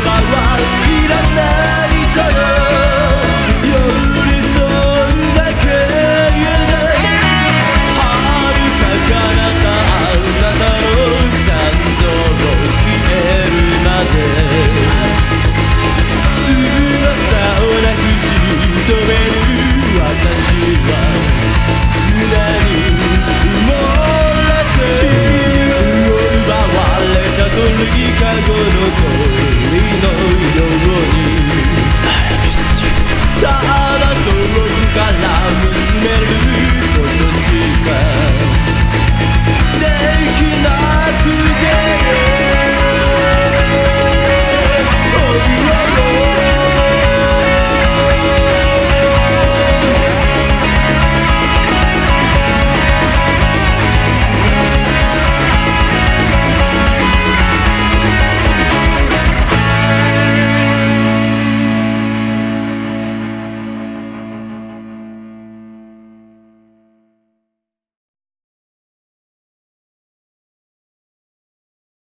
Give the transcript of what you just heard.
葉はいらないとよ。